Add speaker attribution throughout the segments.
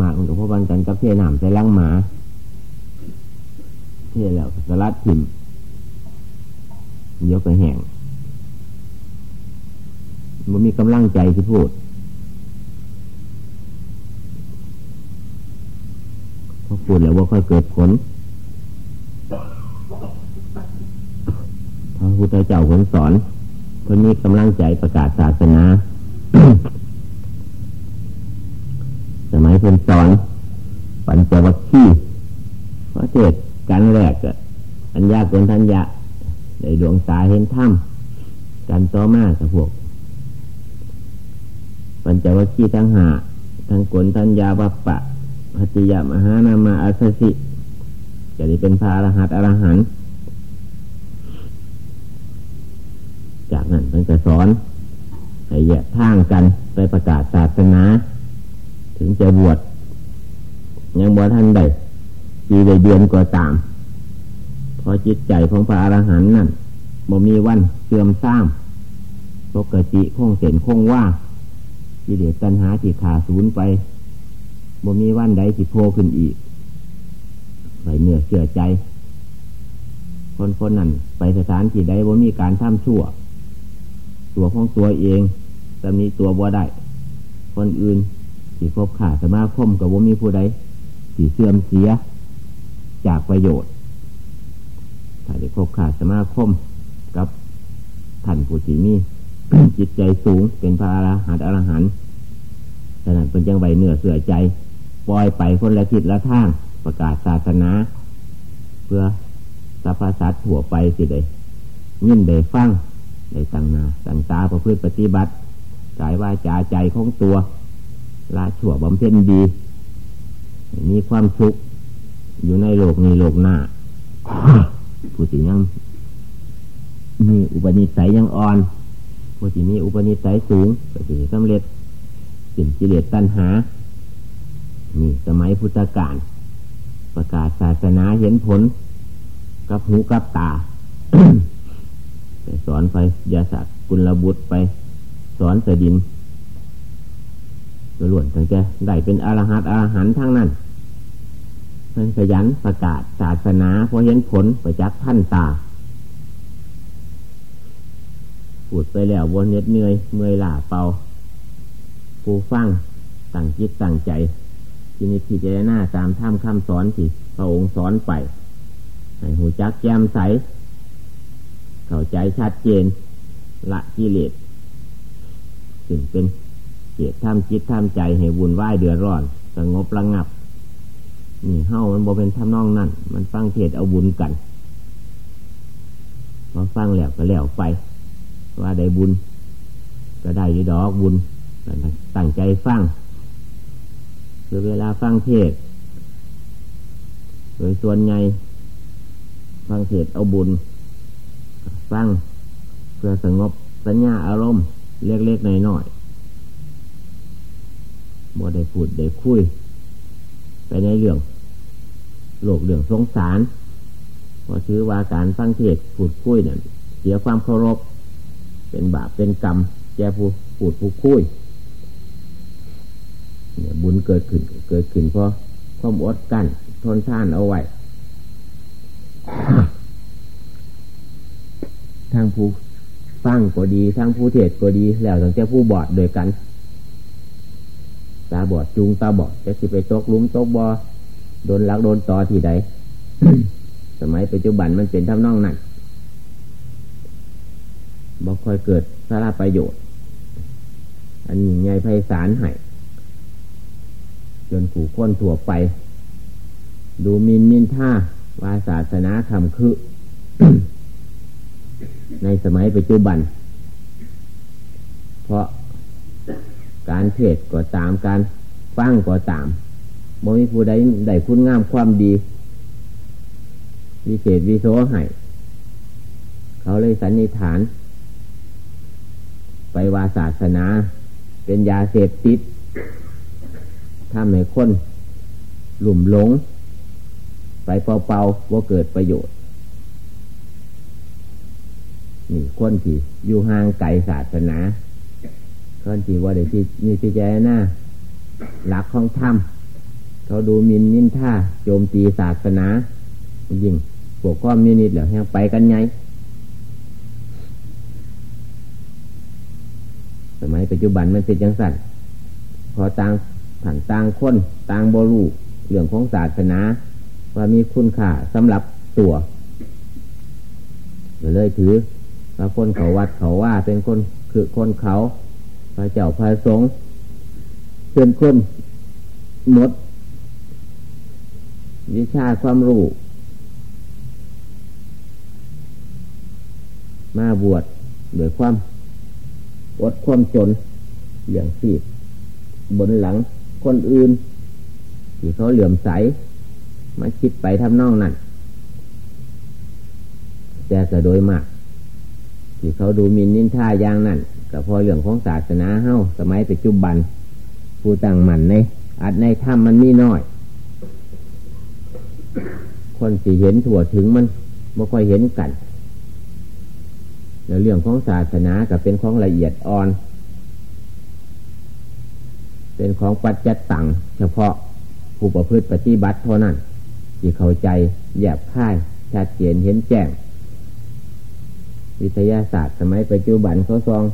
Speaker 1: มากมันก็พบันกันกับเทน้ำใส่ลังหมาเทแล้วสลัดถิ่มยกไปแห้งมันมีกำลังใจที่พูดพอพูดแล้วว่าค่อยเกิดผลพระพุทธเจ้าคนสอนคนนี้กำลังใจประกาศศาสนา สมัยคนสอนปัญจวัคคีย์พระเจตการแรกอันยากเป็นทันยะในดวงตาเห็นถ้ำการต่อมากัพวก ปัญจวัคคีย์ทั้งหาทั้งกลทัญญาวัปปะพัติยมหานามาอัสสิจะได้เป็นพระอรหัตอรหันต์จากนั้นเป็นจะสอนให้แยกทางกันไปประกาศศาสนา บวชยังบวชท่านใดปีใดเดือนก็ตามพอจิตใจของพระอรหันต์นั่นบ่มีวันเสื่อมสร้างปกติคงเส้นคงว่าที่เดือดตัณหาที่ขาศูนย์ไปบ่มีวันใดที่โผล่ขึ้นอีกไปเหนือเชื่อใจ คนคนนั้นไปสถานที่ใดบ่มีการทำชั่ว ตัวของตัวเองตำนี้ตัวบ่ได้ คนอื่น ที่คบขาสมาคมกับบ่มีผู้ใดที่เสื่อมเสีย จากประโยชน์ถ้าได้คบขาสมาคมกับท่านผู้ที่มีจิตใจสูงเป็นพระอรหันต์อรหันต์ฉะนั้นเป็นจังใบเนื้อเสือใจปล่อยไปคนละทิศละทางประกาศศาสนา เพื่อสรรพสัตว์ถั่วไปสิได้ยินได้ฟังได้ตั้งนาตั้งตาประพฤติปฏิบัติกายวาจาใจของตัว ละชั่วบำเพ็ญดี มีความสุข อยู่ในโลกนี้โลกหน้าผู้ที่ยังมีอุปนิสัยยังอ่อนผู้ที่มีอุปนิสัยสูงก็จะสำเร็จสิ่งกิเลสตัณหา นี่สมัยพุทธกาลประกาศศาสนาเห็นผล กับหูกับตา ไปสอนไปยาสักกุลบุตรไป สอนสดิน ล้วนตั้งแต่ได้เป็นอรหัตอรหันทั้งนั้นเพิ่นขยันประกาศศาสนาพอเห็นผลไปจักท่านตาพูดไปแล้ววนเน็ดเหนื่อยเมื่อยล้าเป่าผู้ฟังตั้งจิตตั้งใจที่นิพิจารณาตามท่ามคำสอนที่พระองค์สอนไปให้หูจักแจ่มใส เข้าใจชัดเจนละกิเลสถึงเป็น เกียรติท่ามจิตท่ามใจให้วุ่นวายเดือดร้อนสงบระงับ นี่เฮ้ามันบอเป็นท่านองนั่นมันฟังเทศเอาบุญกันพอฟังแล้วก็แล้วไป ว่าได้บุญ ก็ได้ยดอกบุญตั้งใจฟังคือเวลาฟังเทศโดยส่วนใหญ่ฟังเทศเอาบุญ ฟังเพื่อสงบสัญญาอารมณ์เล็กๆน้อยๆ บ่ได้พูดได้คุย ไปในเรื่องโลกเรื่องสงสารพอถือว่าการฟังเทศพูดคุยนั่นเสียความเคารพ เป็นบาปเป็นกรรม แกผู้พูดผู้คุยเนี่ยบุญเกิดขึ้น เกิดขึ้นเพราะความอดกั้นทนท่านเอาไว้ทางผู้ฟังก็ดีทางผู้เทศก็ดีแล้วตั้งแต่ผู้บอดโดยกัน ตาบอดจูงตาบอดจะสิไปตกลุมตกบอโดนลักโดนต่อที่ใดสมัยปัจจุบันมันเป็นท่านองนั่นบอกคอยเกิดสาระประโยชน์ อันใหญ่ไพศาลให้จนขู่ค้นถั่วไป ดูมินมินท่าวาศาสนาคำคือ ในสมัยปัจจุบัน เพราะ การเทศก็ตามการฟังก็ตามบ่มีผู้ใดได้คุณงามความดีวิเศษวิโสให้เขาเลยสันนิษฐาน ไปว่าศาสนา เป็นยาเสพติดถ้าไม่คนหลุ่มหลง ไปเป่าๆว่าเกิดประโยชน์ นี่คนที่อยู่ห่างไกลศาสนา คนที่ว่าได้ที่นี่ที่แจน้าหลักของธรรมเขาดูมินนินท่าโจมตีศาสนายิงพวกข้อมินิดเหล่านี้ไปกันไงสมัยปัจจุบันมันเป็นยังสั่นพอต่างผันต่างคนต่างบรูเรื่องของศาสนา ว่ามีคุณค่าสำหรับตัวเลยถือพระคนเขาวัดเขาว่าเป็นคนคือคนเขา พระเจ้าพระสงฆ์เป็นคนหมด วิชาความรู้ มาบวชโดยความอดความจนอย่างสีบนหลังคนอื่น ที่เขาเหลื่อมใส มาคิดไปทำนองนั้นแต่ก็โดยมาก ที่เขาดูมินนินท่าอย่างนั้น ก็พอเรื่องของศาสนาเฮ้าสมัยปัจจุบัน ผู้ตั้งมันในอัดในถ้ำมันมีน้อย คนสีเห็นถั่วถึงมันไม่ค่อยเห็นกันแล้วเรื่องของศาสนากับเป็นของละเอียดอ่อน เป็นของปัจจัตตังเฉพาะผู้ประพฤติปฏิบัติเท่านั้นที่เข้าใจแยบค่ายชัดเจนเห็นแจ้ง วิทยาศาสตร์สมัยปัจจุบันเขาซอง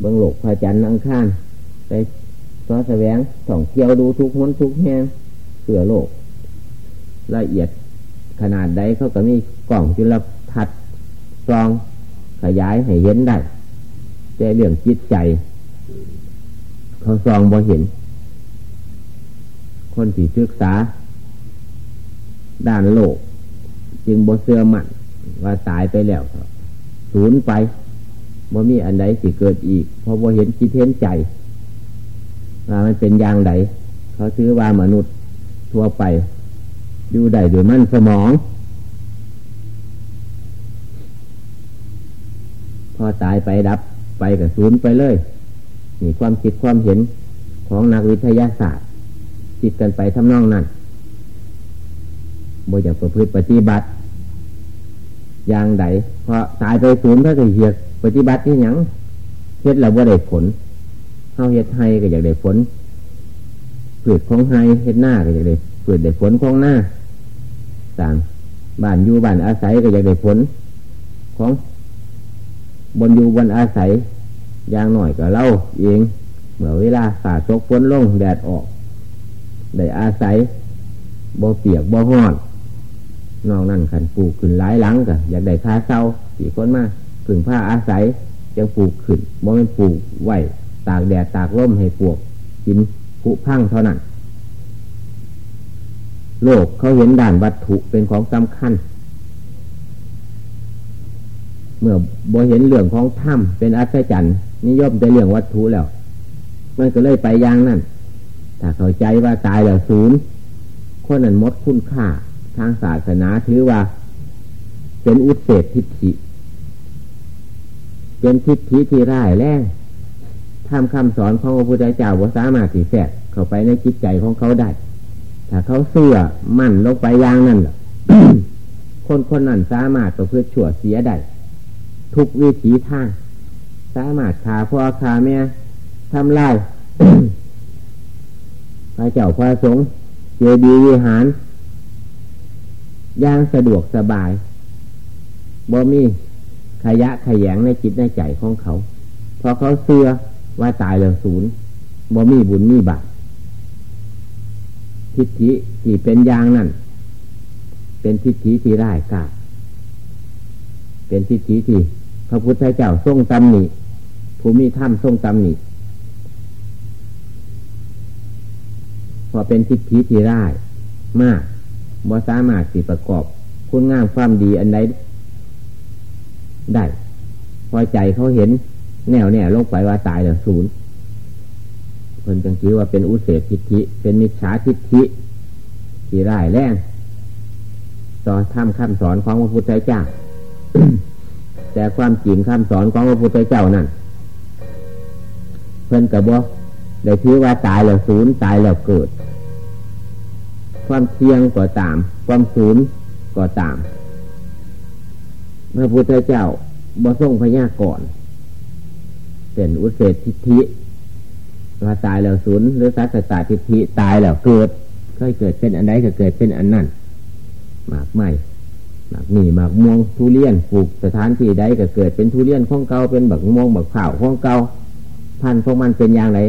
Speaker 1: เบื้องโลกพระจันทร์อังคารไปซอแสวงส่องเที่ยวดูทุกหนทุกแห่งเสือโลก ละเอียดขนาดใดเขาก็มีกล่องจุลทรรศน์ซองขยายให้เห็นได้แต่เรื่องจิตใจ เขาซองบ่เห็น คนที่ศึกษา ด้านโลก จึงบ่เสื่อมันว่าตายไปแล้วศูนย์ไป บ่มีอันใดสิเกิดอีก เพราะบ่เห็นจิตเห็นใจว่ามันเป็นอย่างไดเขาซื้อว่ามนุษย์ทั่วไป อยู่ได้ด้วยมันสมอง พอตายไปดับไปกับศูนย์ไปเลยนี่ความคิดความเห็นของนักวิทยาศาสตร์คิดกันไปทำนองนั้นบ่อยากประพฤติปฏิบัติอย่างใดพอตายไปศูนย์ถ้าเกิดเหตุ ปฏิบัติที่ยังเฮ็ดแล้วว่าได้ผลเข้าเฮ็ดให้ก็อยากได้ผลเกิดของให้เฮ็ดหน้าก็อยากได้เกิดได้ผลของหน้าต่างบ้านอยู่บ้านอาศัยก็อยากได้ผลของบนอยู่บนอาศัยอย่างหน่อยก็เล่าเองเมื่อเวลาสาตกฝนลงแดดออกได้อาศัยบ่เปียกบ่ห้อนนอกนั้นขันปลูกขึ้นหลายหลังก็อยากได้ค่าเศร้าสี่คนมา ผึ่งผ้าอาศัยยังปลูกขึ้นบ่เป็นปลูกไหวตากแดดตากลมให้ปวก กินผุพังเท่านั้น โลกเขาเห็นด่านวัตถุเป็นของสำคัญ เมื่อบ่เห็นเรื่องของถ้ำเป็นอัศจรรย์นิยมแต่เรื่องวัตถุแล้ว มันก็เลยไปย่างนั้นถ้าเข้าใจว่าตายแล้วศูนย์คนนั้นมดคุณค่า ทางศาสนาถือว่า เป็นอุเสศทิฏฐิ เป็นทิฏฐิที่ร้ายแรงทำคำสอนของพระพุทธเจ้าว่าสามารถที่แฝงเข้าไปในจิตใจของเขาได้ ถ้าเขาเสื่อมั่นลงไปอย่างนั้นคนคนนั้นสามารถประพฤติชั่วเสียได้ทุกวิถีทางสามารถขาพ่อขาแม่ทำลายพระเจ้าพระสงฆ์เจดีย์วิหารย่างสะดวกสบายบ่มี ขยะขยงในจิตในใจของเขา พอเขาเสื่อว่าตายแล้วศูนย์บ่มีบุญมีบาปทิฏฐิที่เป็นยางนั่นเป็นทิฏฐิที่ร้ายกาเป็นทิฏฐิที่พระพุทธเจ้าทรงตำหนิภูมิถ้ำทรงตำหนิพอเป็นทิฏฐิที่ร้ายมากบ่สามารถสิประกอบ คุณงามความดีอันใด ได้ พอใจเขาเห็นแนวแน่ลงไปว่าตายแล้วศูนย์เพิ่นจังถือว่าเป็นอุเสศทิฏฐิเป็นมิจฉาทิฏฐิที่ร้ายแรงต่อทำคำสอนของพระพุทธเจ้า แต่ความจริงคำสอนของพระพุทธเจ้านั่นเพิ่นกระบอกได้ถือว่าตายแล้วศูนย์ตายแล้วเกิด ความเที่ยงก็ตาม ความศูนย์ก็ตาม พระพุทธเจ้าบ่ทรงพยาก่อนเป็นอุเสศทิฏฐิว่าตายแล้วศูนย์หรือสัตตตาทิฏฐิตายแล้วเกิดเคยเกิดเป็นอันใดก็เกิดเป็นอันนั้นหมากไม้หมากหนีหมากม่วงทุเรียนปลูกสถานที่ใดก็เกิดเป็นทุเรียนของเก่าเป็นบักม่วงบักข่าวของเก่าพันธุ์ของมันเป็นอย่างไร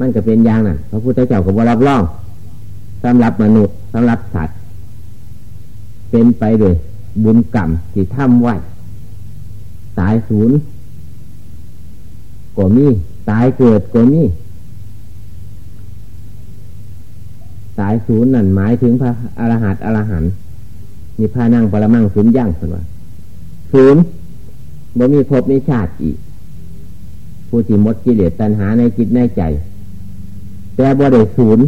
Speaker 1: มันก็เป็นอย่างนั้นพระพุทธเจ้าก็บรับรองสำหรับมนุษย์สำหรับสัตว์เป็นไปโดย บุญกรรมที่ทำไว้ตายศูนย์ก็มีตายเกิดก็มีตายศูนย์นั่นหมายถึงพระอรหัตอรหันต์มีพานั่งปรมังศูนย์ย่างสิว่าศูนย์บ่มีภพมีชาติอีก ผู้ที่มดกิเลสตัณหาในจิตในใจ แต่บ่ได้ศูนย์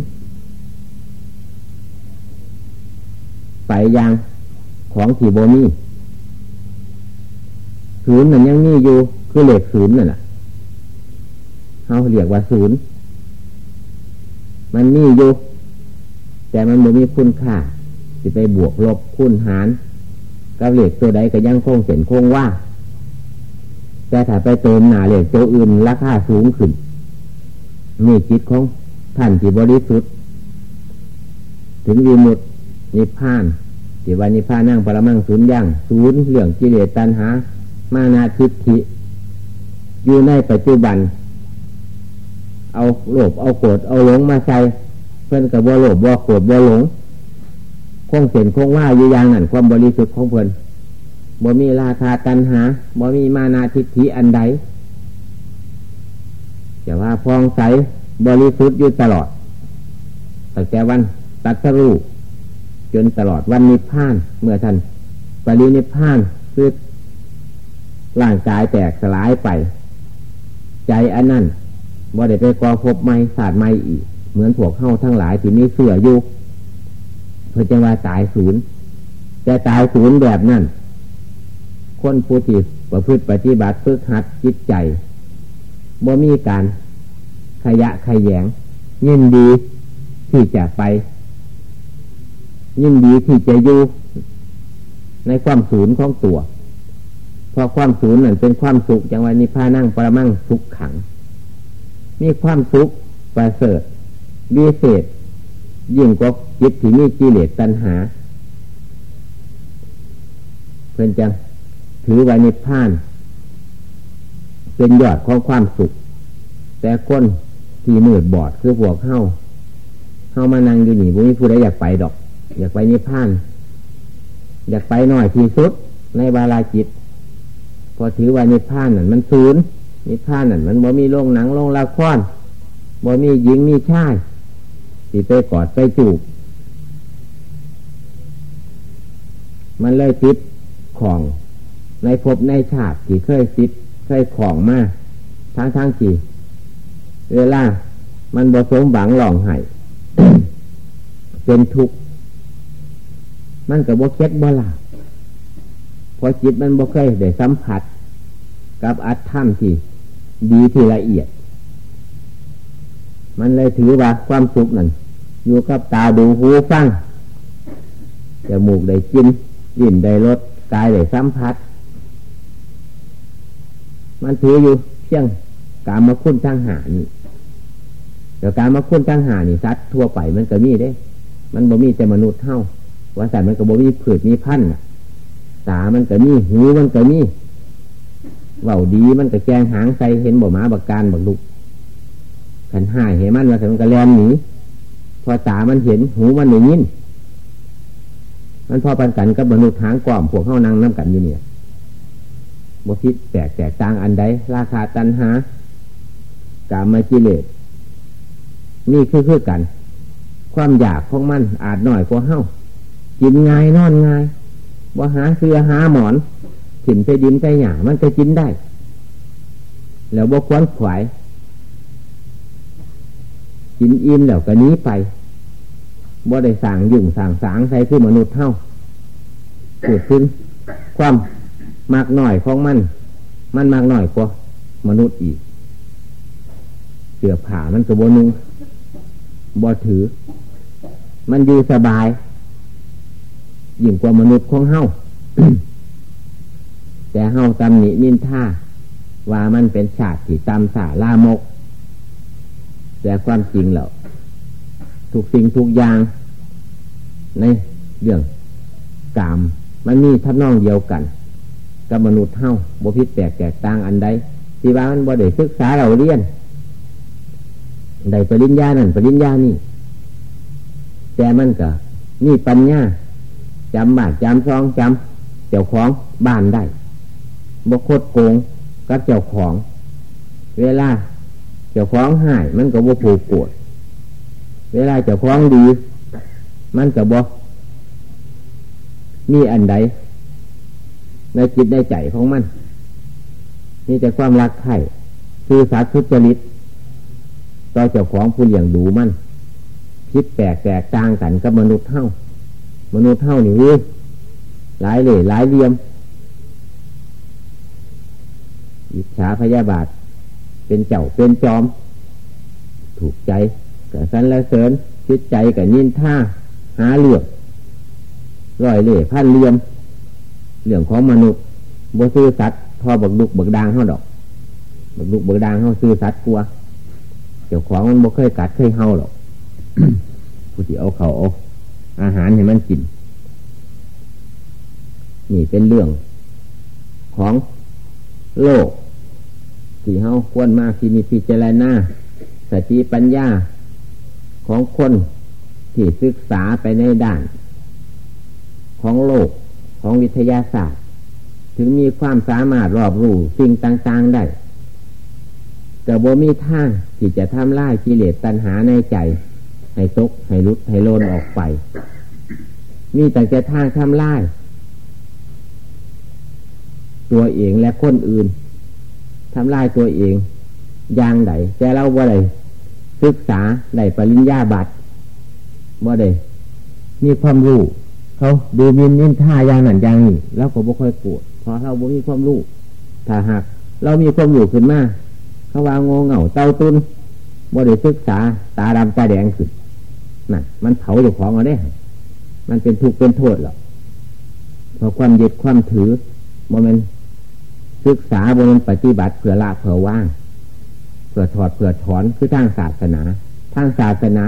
Speaker 1: ไปยัง ของที่โบมีศูนย์มันยังมีอยู่ คือเหล็กศูนย์นั่นแหละเขาเรียกว่าศูนย์มันมีอยู่ แต่มันม่มีคุณค่าที่ไปบวกลบคูณหารกับเหล็กตัวใดก็ยังคงเส้นคงว่า แต่ถ้าไปเติมหนาเหล็กตัวอื่นราคาสูงขึ้นนี่จิตของท่านที่บริสุทธิ์ ถึงวิมุตนิพพาน ที่วันนิพพานั่งปรมังศูนย์ย่างศูนย์เรื่องกิเลสตัณหา มานาทิฏฐิ อยู่ในปัจจุบัน เอาโลภเอาโกรธเอาหลงมาใส่เพื่อนกับว่าโลภว่าโกรธว่าหลงคงเสียนคงว่าอยู่อย่างนั้นความบริสุทธิ์ของเพื่อนบ่มีราคาตันหาบ่มีมานาทิฏฐิอันใดจะว่าฟองใสบริสุทธิ์อยู่ตลอดตั้งแต่วันตัดสรู จนตลอดวันนิพพาน เมื่อท่านปรินิพพานคือร่างกายแตกสลายไป ใจอันนั้นว่าได้ไปกอพบไม่ศาสตร์ไม่อีก เหมือนพวกเข้าทั้งหลายที่มีเสื่ออยู่เพื่อจะว่าตายศูนย์แต่ตายศูนย์แบบนั้นคนผู้ที่ประพฤติปฏิบัติฝึกหัดจิตใจบ่มีการขยะขยแยงยินดีที่จะไป ยินดีที่จะอยู่ในความศูนย์ของตัว เพราะความศูนย์นั่นเป็นความสุขอย่างวันนี้พานั่งประมั่งสุขขัง มีความสุขประเสริฐวิเศษ ยิ่งกว่าจิตที่มีกิเลสตัณหา เพื่อนจังถือไว้นิพพาน เป็นยอดของความสุข แต่คนที่มืดบอดคือพวกเข้าเข้ามานั่งอยู่นี่บุญผู้ใดอยากไปดอก อยากไปนิพพาน อยากไปหน่อยที่สุดในบาลาจิต พอถือว่านิพพานนั่นมันศูนย์นิพพานนั่นมันบ่มีโรงหนังโรงละครบ่มีหญิงมีชายที่ไปกอดไปจูบมันเลยติดของในภพในชาติที่เคยติดเคยของมาทั้งทั้งที่เวลา มันบ่สมบังหลองไห้เป็นทุกข์ มันกับบ่เค็ดบ่ลาพอจิตมันบ่เคยได้สัมผัส กับอัตถามที่ ดีที่ละเอียด มันเลยถือว่าความสุขนั่นอยู่กับตาดูหูฟังจมูกได้กินยินได้รสกายได้สัมผัส มันถืออยู่เพียงการมาคุ้นทางหานี่แต่การมาคุ้นทางหานี่สัตว์ทั่วไปมันก็มีได้ มันบ่มีแต่มนุษย์เท่า ว่าสัตว์มันก็บ่มีผืดมีพันธุ์ตามันก็มีหูมันก็มีเว่าดีมันก็แจงหางใส่เห็นบ่หมาบักการบักลุกขันหายเห็นมันว่ามันก็แลนหนีพอตามันเห็นหูมันได้ยินมันพอปันกันกับมนุษย์หางกล่อมพวกเข้านั่งน้ำกันอยู่เนี่ยบคิดแตกแตกต่างอันใดราคาตันหากามาจิเลสนี่คือคือกัน ความอยากของมันอาจหน่อยกว่าเฮ้า กินง่ายนอนง่ายว่าหาเสื้อหาหมอนถิ่นใส่ดินใส่หยามันจะกินได้ แล้วบกวนขวายกินอิ่มแล้วก็นี้ไปบ่ได้สั่งยุ่งสั่งสางใส่คือมนุษย์เท่าเกิดขึ้น ความมากหน่อยของมัน มันมากหน่อยกว่ามนุษย์อีกเสือผ่ามันกระโบนุงบ่ถือ มันอยู่สบาย ยิ่งกว่ามนุษย์ของเฮาแต่เฮาตำหนินินท่าว่ามันเป็นชาติที่ตำสาลามก แต่ความจริงแล้วทุกสิ่งทุกอย่าง ในเรื่องกาม มันมีทับนองเดียวกัน กับมนุษย์เท่าบพิษแตกแตกต่างอันใดที่ว่ามันบ่ได้ศึกษาเราเรียนได้ปริญญานั่นปริญญานี่แต่มันก็มีปัญญา จำบ้าดจำซองจำเจ้าของบ้านได้บกคดโกงกับเจ้าของ เวลาเจ้าของหายมันก็บ่ผูกโกรธเวลาเจ้าของดี มันก็บ่มีอันใดในจิตในใจของมันมีแต่ความรักใคร่คือสัตว์ทุจริตต่อเจ้าของผู้เลี้ยงดูมันคิดแตกแตกต่างกันกับมนุษย์เท่า มนุษย์เท่านี่หลายเหล่หลายเหลี่ยม อิจฉาพยาบาท เป็นเจ้าเป็นจอม ถูกใจกับสันและเสริญคิดใจกับนินท่าหาเหลือกร่อยเหล่พันเหลี่ยมเรื่องของมนุษย์บซื้อสัตว์พอบักดุกบักดางเท่าดอกบักดุกบักดางเท่าซื้อสัตว์กลัว เจ้าของมันบ่เคยกัดเคยเห่าหรอกผู้ที่เอาเขาเอา อาหารให้มันกิน นี่เป็นเรื่องของโลกที่เฮาควรมาที่นี่พิจารณาสติปัญญาของคนที่ศึกษาไปในด้าน ของโลกของวิทยาศาสตร์ ถึงมีความสามารถรอบรู้สิ่งต่าง ๆ ได้แต่บ่มีทางที่จะทำลายกิเลสตัณหาในใจ ให้ตกให้ลุดให้โลนออกไป มีแต่จะทางทำลาย ตัวเองและคนอื่นทำลายตัวเองอย่างใดแต่เราบ่าไดศึกษาได้ปริญญาบัตรบ่าได้มีความรู้เขาดูมินนินท่าอย่างนั้นอย่างนี้แล้วก็บ่ค่อยปวดเพราะเราบ่มีความรู้ถ้าหากเรามีความรู้ขึ้นมาเขาว่างงเหงาเต้าตุนบ่ได้ศึกษาตาดำตาแดงขึ้น นั่นมันเผาอยู่ของเอาได้มันเป็นทุกข์เป็นโทษหรอกเพราะความยึดความถือโมเมนศึกษาบนปฏิบัติเพื่อละเพื่อว่างเพื่อถอดเพื่อถอนคือทางศาสนา ทางศาสนา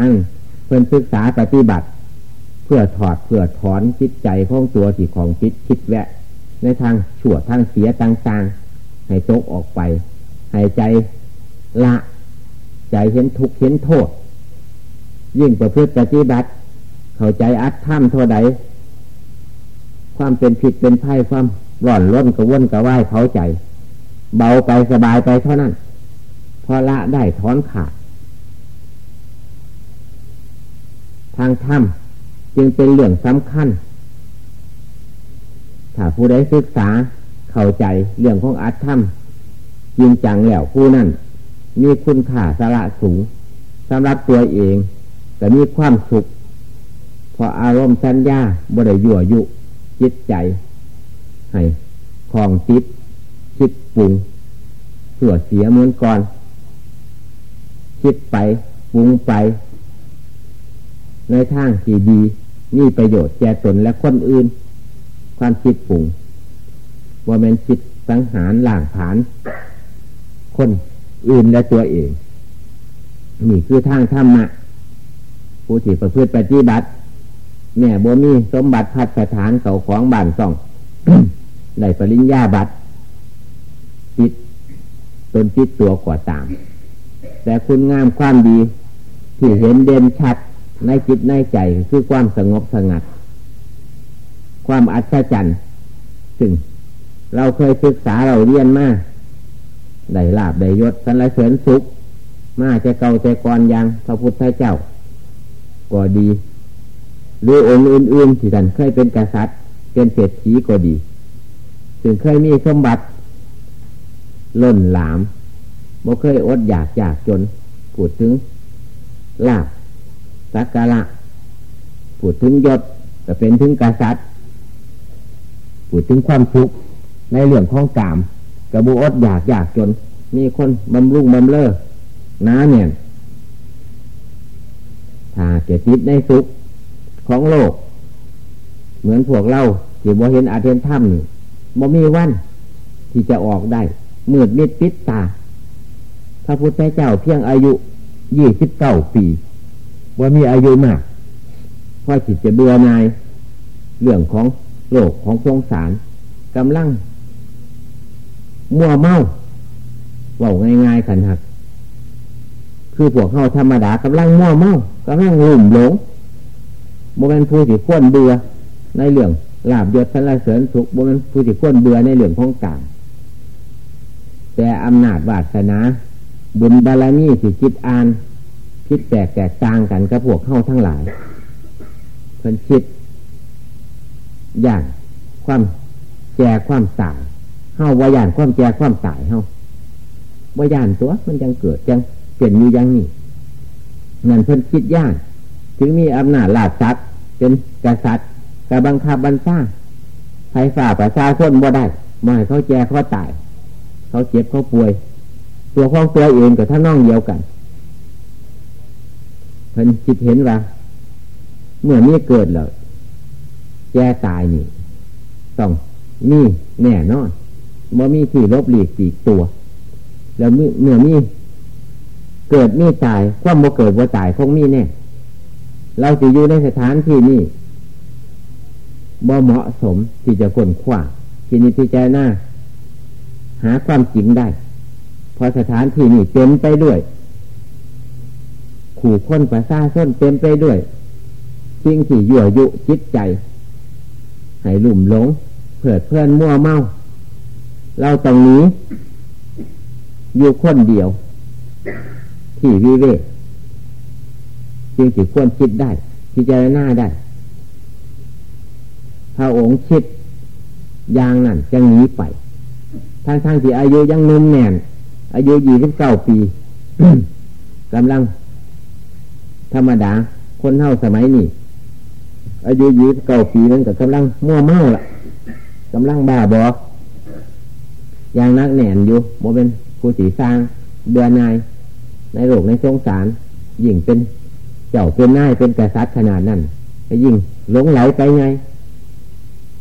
Speaker 1: เพื่อศึกษาปฏิบัติ เพื่อถอดเพื่อถอนจิตใจของตัวที่ของจิตคิดแวะ ในทางชั่วทางเสียต่างๆ ให้ตกออกไป ให้ใจละ ใจเห็นทุกข์เห็นโทษ ยิ่งประพฤติปฏิบัติ เข้าใจอัดถ้ำเท่าใด ความเป็นผิดเป็นไพ่ความร้อนร้นกระวนกระวายเผาใจ เบาไปสบายไปเท่านั้นพอละได้ถอนขาดทางถ้ำจึงเป็นเรื่องสำคัญ ถ้าผู้ใดศึกษาเข้าใจเรื่องของอัตถ้ำจริงจังแล้วผู้นั้นมีคุณค่าสาระสูงสำหรับตัวเอง แต่มีความสุขพออารมณ์สัญญาบริยั่วยุจิตใจ ให้คลองจิตคิดปรุงเสื่อเสียเหมือนก่อน คิดไปปรุงไป ในทางที่ดีมีประโยชน์แก่ตนและคนอื่น ความคิดปรุงว่าเป็นจิตสังหารหล่างผาน คนอื่นและตัวเองนี่คือทางธรรมะ ผู้ที่ประพฤติปฏิบัติแม่ยบ่มีสมบัติพัฒสถานเก่าของบ้านซ่องได้ปริญญาบัตรจิตตนจิตตัวกว่าต่างแต่คุณงามความดี ที่เห็นเด่นชัดในจิตในใจคือความสงบสงัด ความอัศจรรย์ซึ่งเราเคยศึกษาเราเรียนมาได้ลาบได้ยศสันลเสริญสุข มาจะเก่าแต่ก่อนยังพระพุทธเจ้า ก็ดี หรือองค์อื่นๆที่ท่านเคยเป็นกษัตริย์ เป็นเศรษฐีก็ดี ถึงเคยมีสมบัติ ล้นหลามบ่เคยอดอยากอยากจนพูดถึงลาบสักการะพูดถึงยศก็เป็นถึงกษัตริย์พูดถึงความสุขในเรื่องของกามกระบูอดอยากอยากจน มีคนบำรุงบำเลอน้าเนี่ย ถ้าเกิดติดในสุขของโลก เหมือนพวกเราที่บ่เห็นอาเทนถ้ำบ่มีวันที่จะออกได้ มืดมิดปิดตา พระพุทธเจ้าเพียงอายุยี่สิบเก้าปีว่ามีอายุมากพอจิตจะเบื่อนาย เรื่องของโลกของสงสารกำลัง มัวเมาเว่าง่ายๆขันหัก คือพวกเขาธรรมดากำลังมัวเมากำลังหลุ่มหลงโมเมนผู้ที่ควรเบื่อในเรื่องลาบยศสรรเสริญสุขโมเมนผู้ที่ควรเบื่อในเรื่องของกางแต่อำนาจวาสนา บุญบารมีสิคิดอ่าน คิดแตกแตกต่างกันกับพวกเข้าทั้งหลายเพิ่นคิด อย่างความแก่ความตายเฮาวายานความแก่ความตายเฮาวายานตัวมันยังเกิดยัง เปลี่ยนอยู่ยังนี่นั่นเพิ่นคิดย่านถึงมีอำนาจลาดซัดเป็นกษัตริย์กระบังคับบัญชาไฟฝ่าประชาชนบ่ได้มาให้เขาแก่เขาตาย เขาเจ็บเขาป่วย ตัวของตัวเองกับท่าน้องเดียวกันเพิ่นคิดเห็นว่า เมื่อมีเกิดแล้วแก่ตายนี่ต้องมีแน่นอนบ่มีที่ลบหลีกสีตัว แล้วเมื่อมี เกิดมีตายความบ่เกิดบ่ตายคงมีแน่เราจะอยู่ในสถานที่นี้บ่เหมาะสมที่จะคนขว้าที่นี้ที่ใจหน้าหาความจริงได้เพราะสถานที่นี้เต็มไปด้วย ขู่ค้นประซาส้นเต็มไปด้วยสิ่งที่ยั่วยุจิตใจ ให้หลุ่มหลงเผื่อเพื่อนมั่วเมา เราตรงนี้ อยู่คนเดียว ที่วิเวกจึงสิควรคิดได้พิจารณาได้ พระองค์คิดอย่างนั้นจะหนีไปทางทางที่อายุยังนุ่มแน่น อายุยี่สิบเก้าปีกำลัง ธรรมดา คนเท่าสมัยนี้อายุยี่สิบเก้าปีนั้นก็กำลังมั่วเมาละกำลังบ้าบออย่างนักแน่นอยู่โมเป็นผู้สีสร้างเบือนาย ในโลกในสงสาร ยิ่งเป็นเจ้าเป็นนายเป็นกษัตริย์ขนาดนั้นยิ่งหลงไหลไปไง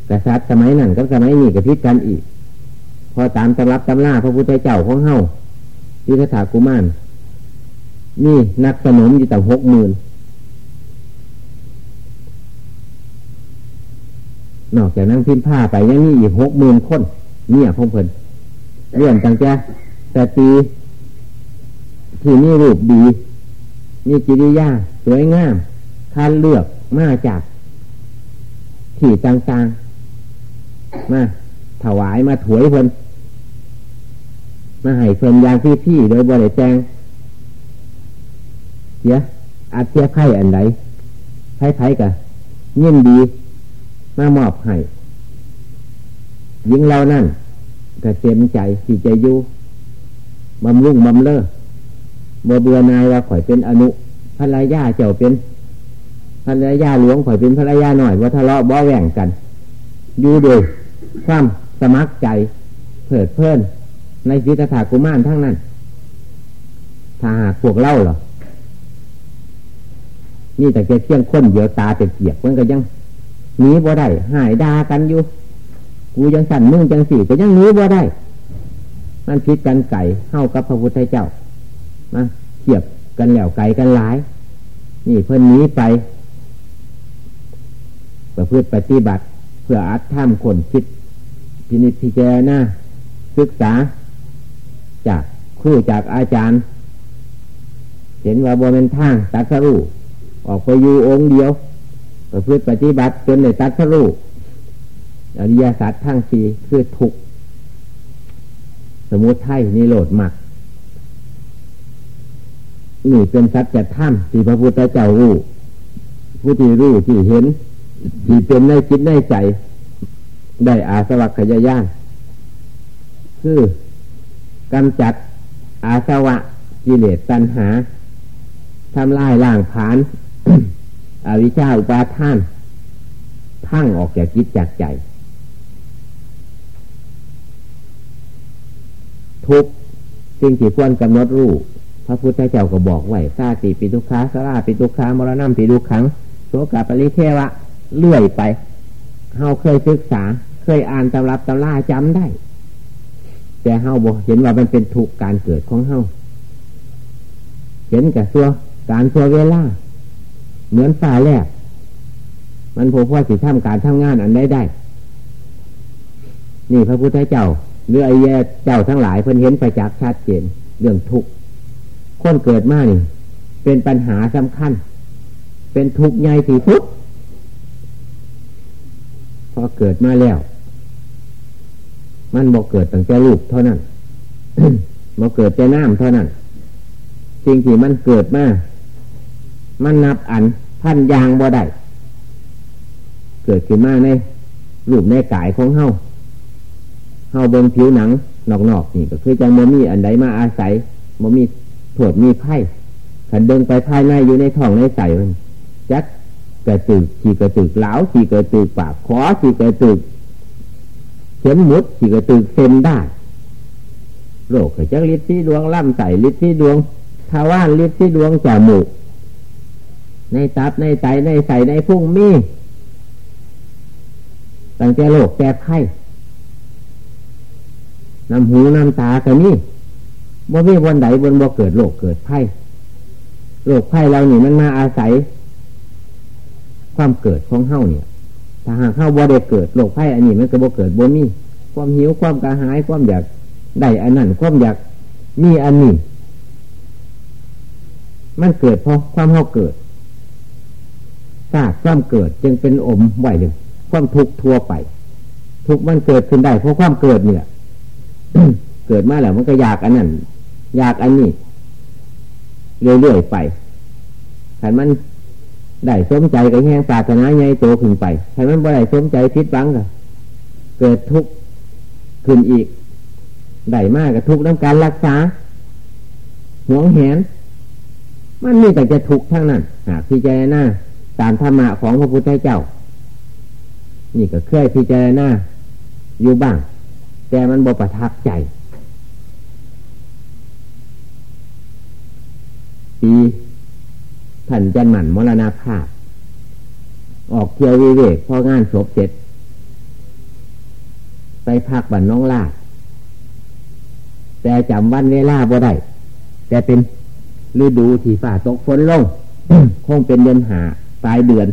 Speaker 1: กษัตริย์สมัยนั้นกับสมัยนี้ก็พิกันอีก พอตามตำรับตำล่าพระพุทธเจ้าของเฮายุทธถากุมารนี่นักสนมอยู่แต่หกหมื่นนอกจากนั่งพิมพ์ผ้าไปยังมีอีกหกหมื่นคน เนี่ยพงเพลินเรื่องต่างแกแต่ตี ที่นี่รูปดี มีจิริยา สวยงามคันเลือกมาจากที่ต่างๆ มาถวายมาถวยเพิ่นมาให้เพิ่นยางพี่พี่โดยบริแจงเสียอาเทียไข่อันใดไข่ไข่กะยินดีมามอบให้ยิงเรานั่นก็เต็มใจที่จะอยู่บำรุงบำเลอ บ่เบื่อนายว่าข่อยเป็นอนุภรรยาเจ้าเป็นภรรยาหลวงข่อยเป็นภรรยาหน่อยว่าทะเลาะบ่แหว่งกัน อยู่โดยความสมัครใจเผิดเพิ่นในจิตถากุมารทั้งนั้นถ้าหากพวกเล่าหรอนี่แต่จะเที่ยงค้นเดียวตาเปียกมันก็ยังหนีบ่ได้หายดากันอยู่ กูยังสั่นมึงจังสี่ก็ยังหนีบ่ได้ มันพิดกันไก่เข้ากับพระพุทธเจ้า มาเทียบกันแล้วไก่กันหลาย นี่เพิ่นหนีไปประพฤติปฏิบัติ เพื่ออัดท่ามคนคิด พินิจพิจารณาศึกษา จากครูจากอาจารย์ เห็นว่าบนเป็นทางตัดสรู้ออกไปอยู่องค์เดียว ประพฤติปฏิบัติจนได้ตัดสรู้อริยสัจทั้งสี่คือทุกสมุทัยนิโรธมาก นี่เป็นสัจธรรมที่พระพุทธเจ้ารู้ผู้ที่รู้ที่เห็น ที่เป็นในจิตในใจ ได้อาสวัคยายาคือกำจัดอาสวะกิเลสตัณหาทำลายล่างผาน อวิชชาอุปาทานพังออกจากจิตจากใจ ทุกสิ่งที่ควรกำหนดรู้ พระพุทธเจ้าก็บอกไว้ซาติปิทุคาสราปิทุคามรณะปิทุขังโสกาปริเทวะเลื่อยไปเฮาเคยศึกษา เคยอ่านตำรับตำราจำได้ แต่เฮาบอกเห็นว่ามันเป็นถูกการเกิดของเฮาเห็นกับตัวการตัวเวลา เหมือนฟ้าแลบมันพอพ่อสิทำการทำงานอันได้ได้ นี่พระพุทธเจ้าหรือไอ้เจ้าทั้งหลายเพิ่นเห็นไปจากชัดเจนเรื่องทุกข์ คนเกิดมานี่ เป็นปัญหาสำคัญ เป็นทุกข์ใหญ่ที่สุดพอเกิดมาแล้ว มันบอกเกิดตั้งแต่ลูกเท่านั้นบอกเกิดแต่น้ำเท่านั้นสิ่งที่มันเกิดมา มันนับอันพันยางบ่ได้ เกิดขึ้นมาในรูปในกายของเฮาเฮาบนผิวหนังนอกๆนี่ก็คือจังโมมีอันใดมาอาศัยโมมี ถวดมีไพ่ขันเดินไปภายในอยู่ในท้องในใส่มันจักกระตึกขี่กระตึกเหลาขี่กระตึกปากขอขี่กระตึกเข็มมุดขี่กระตึกเซนได้โรคเกิดจากฤทธิ์ที่ดวงล่ำใส่ฤทธิ์ที่ดวงทวารฤทธิ์ที่ดวงจมูกในตับในไตในใส่ในพุ่งมีตั้งแต่โรคแก่ไข้น้ำหูน้ำตาก็มี บ่มีวันใดบนบ่เกิดโรคเกิดไข้โรคไข้เรานี่มันมาอาศัย ความเกิดของเฮ้าเนี่ย ถ้าหากเฮ้าบ่ได้เกิดโรคไข้อันนี้มันก็บ่เกิดบ่มี ความหิวความกระหายความอยากได้อันนั้นความอยากมีอันนี้ มันเกิดเพราะความเฮ้าเกิดทราบความเกิดจึงเป็นอมไหวหนึ่งความทุกข์ทั่วไป ทุกมันเกิดขึ้นได้เพราะความเกิดเนี่ยเกิดมาแล้วมันก็อยากอันนั้น อยากอันนี้เรื่อยๆไปขันมันได้สมใจกับแห้งปารถนาใหญ่โตขึ้นไปขันมันบ่ได้สมใจพิษบังก็เกิดทุกข์ขึ้นอีกได้มากกับทุกข์น้ำการรักษาหวงแหน มันมีแต่จะทุกข์ทั้งนั้นหากพิจารณาตามธรรมะของพระพุทธเจ้า นี่ก็เคยพิจารณาอยู่บ้าง แต่มันบ่ประทับใจ ปีท่านจันหมันมรณาภาพ ออกเที่ยววิเวกพองานศพเสร็จ ไปพักบันน้องลาแต่จำวันเวลาบ่ได้ แต่เป็นฤดูที่ฝ่าตกฝนลง คงเป็นเดือนหาปลายเดือน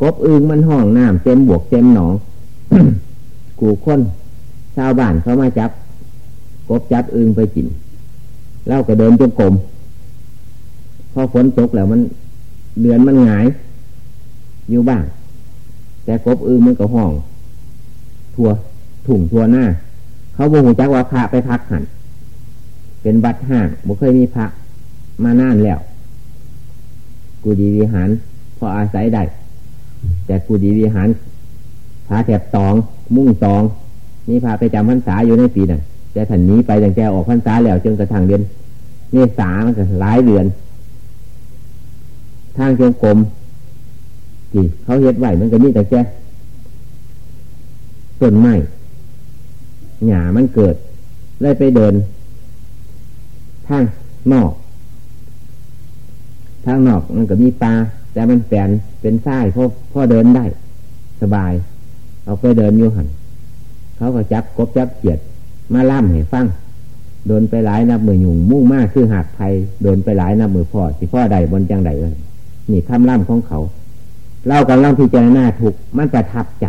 Speaker 1: กบอึงมันห้องน้ำเต็มบวกเต็มหนอง กูค้นชาวบ้านเขามาจับ กบจับอึงไปกิน เล่าก็เดินจงกรมพอฝนตกแล้วมันเดือนมันหงาย อยู่บ้าง แต่กบอึงมันก็ห้อง ทัวถุงทัวหน้า เขาบอกหูจักว่าพระไปพักหันเป็นบัดห้างบ่เคยมีพระมานานแล้ว กูดีวิหาร พออาศัยได้ แต่กูดีวิหารพาแถบตอง มุ่งตอง นี่พาไปจำพรรษาอยู่ในปีนั้น แต่ท่านนี้ไปแต่แกออกพรรษาแล้วจนกระทั่งเดือนเมษามันก็หลายเดือน ทางจงกรมที่เขาเฮ็ดไหวมันก็นี่แต่แกต้นไม้หญ้ามันเกิดได้ไปเดิน ทางนอก ทางนอกมันก็มีปลาแต่มันแปลนเป็นทรายพอพอเดินได้ สบาย เอาไปเดินอยู่หันเขาก็จับกบจับเขียด มาล่ำให้ฟังโดนไปหลายนับมือหยุ่งมุ่งมากคือหักไทยโดนไปหลายนับมือพ่อสิพ่อใดบนจังใดเลยนี่คำล่ำของเขาเล่ากันล่ำพิจารณาถูกมันประทับใจ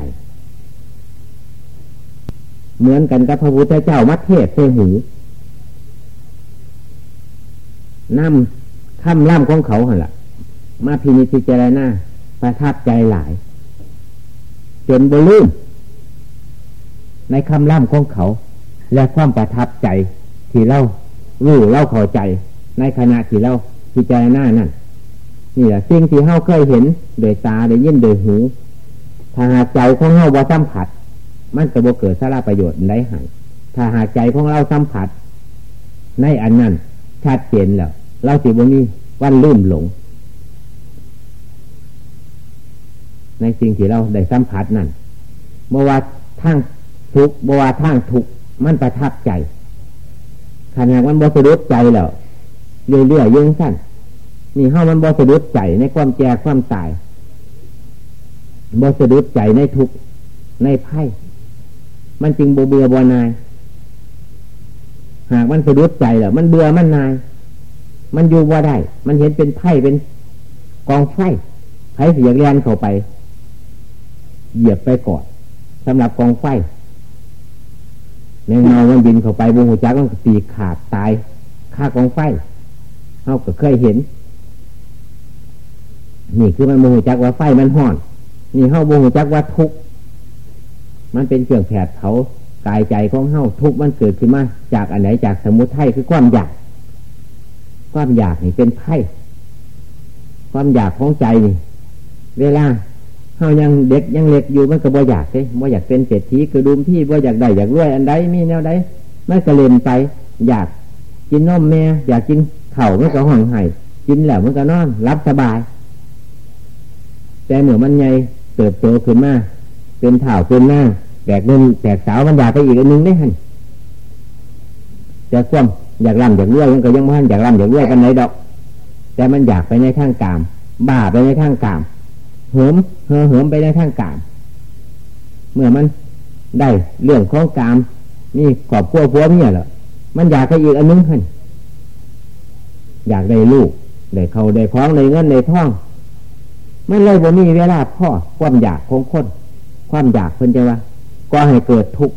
Speaker 1: เหมือนกันกับพระพุทธเจ้ามัดเทศเสหูน้ำคำล่ำของเขาหันละมาพินิจพิจารณาประทับใจหลาย จนบลืมในคำล่ำของเขา และความประทับใจที่เรารู้เราข้าใจ ในขณะที่เราพิจารณานั่นนี่แหละสิ่งที่เราเคยเห็น โดยตาโดยยินโดยหูถ้าหากใจของเราว่าสัมผัส มันจะบ่เกิดสาระประโยชน์ได้หายถ้าหากใจของเราสัมผัส ในอันนั้นชัดเจนแล้วเราสิบนี้วันลืมหลง ในสิ่งที่เราได้สัมผัสนั่นเมื่อว่าทั้งทุกเมื่อว่าทั้งทุก มันประทับใจขนาดมันบสะดุดใจแล้วเรื่อยๆยิ่งสั้นนี่ห้ามันบสะดุดใจในความแก่ความตายบสะดุดใจในทุกในไพ่มันจึงบเบื่อบัวนาย หากมันสะดุดใจแล้วมันเบื่อมันนาย มันอยู่ว่าได้ มันเห็นเป็นไพ่เป็นกองไฟไฟเสียงเรียนเข้าไป เหยียบไปก่อนสำหรับกองไฟ ในเงามันบินเข้าไปบนหัวจักมันตีขาดตายค่ากองไฟเขาก็เคยเห็น นี่คือมันโมหจักว่าไฟมันห่อน นี่เขาโมหจักว่าทุกมันเป็นเครื่องแผดเขากายใจของเฮาทุกมันเกิดขึ้นมาจากอันไหนจากสมุทัยคือความอยาก ความอยากนี่เป็นไพ่ความอยากของใจนี่ เวลา เฮายังเด็กยังเล็กอยู่มันก็บ่อยากเลยบ่อยากเป็นเศรษฐีกระดุมพี่บ่อยากได้อยากรวยอันใดมีแนวใดมันก็เล่นไป อยากกินนมแม่ อยากกินเข่ามันก็ห่องไห้กินแล้วมันก็นอนรับสบาย แต่เหนือมันใหญ่เติบโตขึ้นมาเป็นเถ่าเป็นหน้าแตกนึ่งแตกสาวมันอยากไปอีกอันนึงได้หันจะคว่ำอยากร่ำอยากรวยมันก็ยังมันอยากร่ำอยากรวยกันไหนดอก แต่มันอยากไปในทางกาม บ้าไปในทางกาม หมเห่อเหิมไปในทางกาม เมื่อมันได้เรื่องของกาม นี่ขอบพัวพัวเนี่ยเหรอมันอยากไปอีกอันนึงขึ้นอยากได้ลูกได้เขาได้คล้องได้เงินได้ท่องมันเลยบ่มีเวลาพ่อความอยากของคน ความอยากเพิ่นจะว่าก็ให้เกิดทุกข์